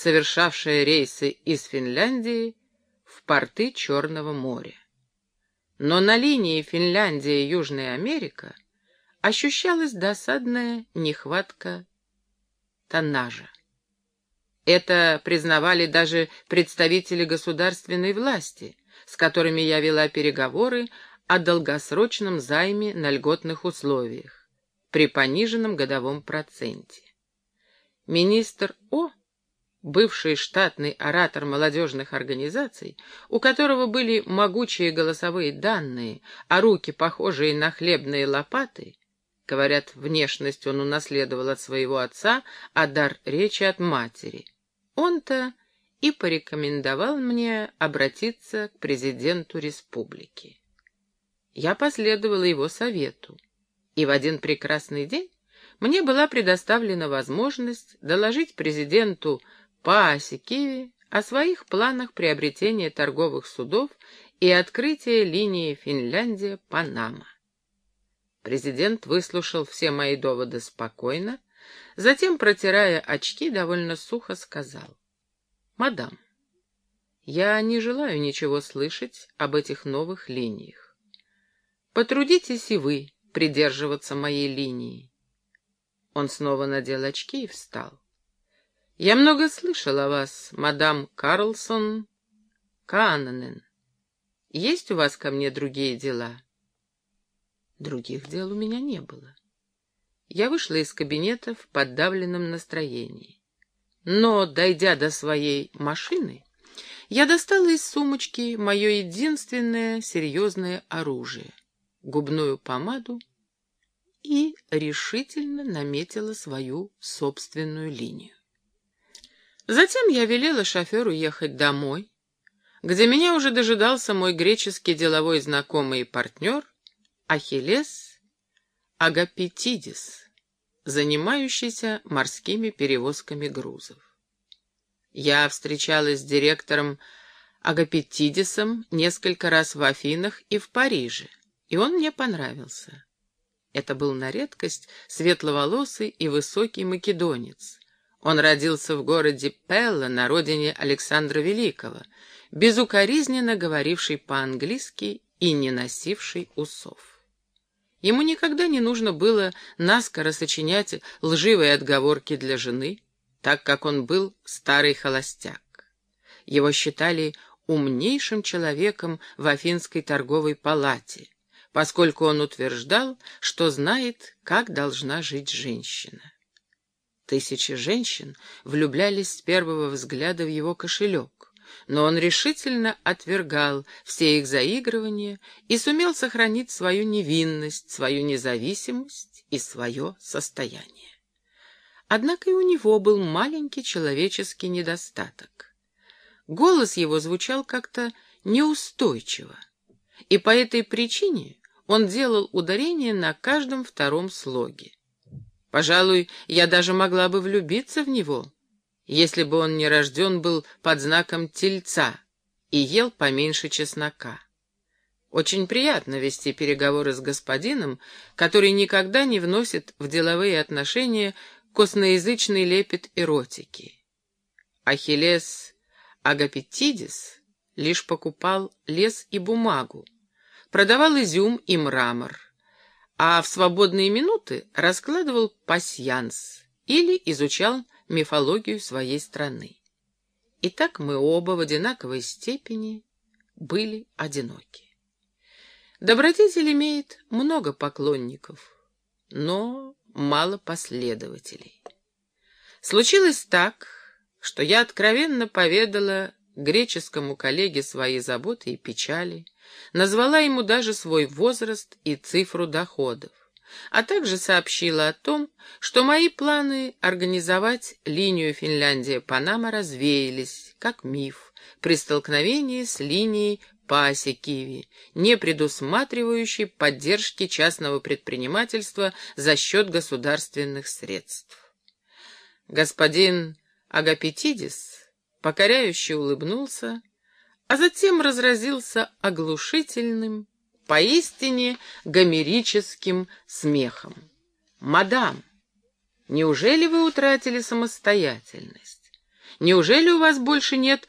совершавшая рейсы из Финляндии в порты Черного моря. Но на линии Финляндия-Южная Америка ощущалась досадная нехватка тоннажа. Это признавали даже представители государственной власти, с которыми я вела переговоры о долгосрочном займе на льготных условиях при пониженном годовом проценте. Министр О, бывший штатный оратор молодежных организаций, у которого были могучие голосовые данные, а руки, похожие на хлебные лопаты, говорят, внешность он унаследовал от своего отца, а дар речи от матери. Он-то и порекомендовал мне обратиться к президенту республики. Я последовала его совету, и в один прекрасный день мне была предоставлена возможность доложить президенту Пааси Киви о своих планах приобретения торговых судов и открытия линии Финляндия-Панама. Президент выслушал все мои доводы спокойно, затем, протирая очки, довольно сухо сказал. «Мадам, я не желаю ничего слышать об этих новых линиях. Потрудитесь и вы придерживаться моей линии. Он снова надел очки и встал. «Я много слышал о вас, мадам Карлсон Кананен. Есть у вас ко мне другие дела?» Других дел у меня не было. Я вышла из кабинета в подавленном настроении. Но, дойдя до своей машины, я достала из сумочки мое единственное серьезное оружие — губную помаду и решительно наметила свою собственную линию. Затем я велела шоферу ехать домой, где меня уже дожидался мой греческий деловой знакомый и партнер Ахиллес Агапетидис, занимающийся морскими перевозками грузов. Я встречалась с директором Агапетидисом несколько раз в Афинах и в Париже, и он мне понравился. Это был на редкость светловолосый и высокий македонец. Он родился в городе Пелла на родине Александра Великого, безукоризненно говоривший по-английски и не носивший усов. Ему никогда не нужно было наскоро сочинять лживые отговорки для жены, так как он был старый холостяк. Его считали умнейшим человеком в Афинской торговой палате — поскольку он утверждал, что знает, как должна жить женщина. Тысячи женщин влюблялись с первого взгляда в его кошелек, но он решительно отвергал все их заигрывания и сумел сохранить свою невинность, свою независимость и свое состояние. Однако и у него был маленький человеческий недостаток. Голос его звучал как-то неустойчиво, и по этой причине он делал ударение на каждом втором слоге. Пожалуй, я даже могла бы влюбиться в него, если бы он не рожден был под знаком тельца и ел поменьше чеснока. Очень приятно вести переговоры с господином, который никогда не вносит в деловые отношения косноязычный лепет эротики. Ахиллес Агапетидис лишь покупал лес и бумагу, продавал изюм и мрамор, а в свободные минуты раскладывал пасьянс или изучал мифологию своей страны. И так мы оба в одинаковой степени были одиноки. Добродетель имеет много поклонников, но мало последователей. Случилось так, что я откровенно поведала греческому коллеге свои заботы и печали, назвала ему даже свой возраст и цифру доходов, а также сообщила о том, что мои планы организовать линию Финляндия-Панама развеялись, как миф, при столкновении с линией Пааси-Киви, не предусматривающей поддержки частного предпринимательства за счет государственных средств. Господин Агапетидис покоряюще улыбнулся, а затем разразился оглушительным, поистине гомерическим смехом. «Мадам, неужели вы утратили самостоятельность? Неужели у вас больше нет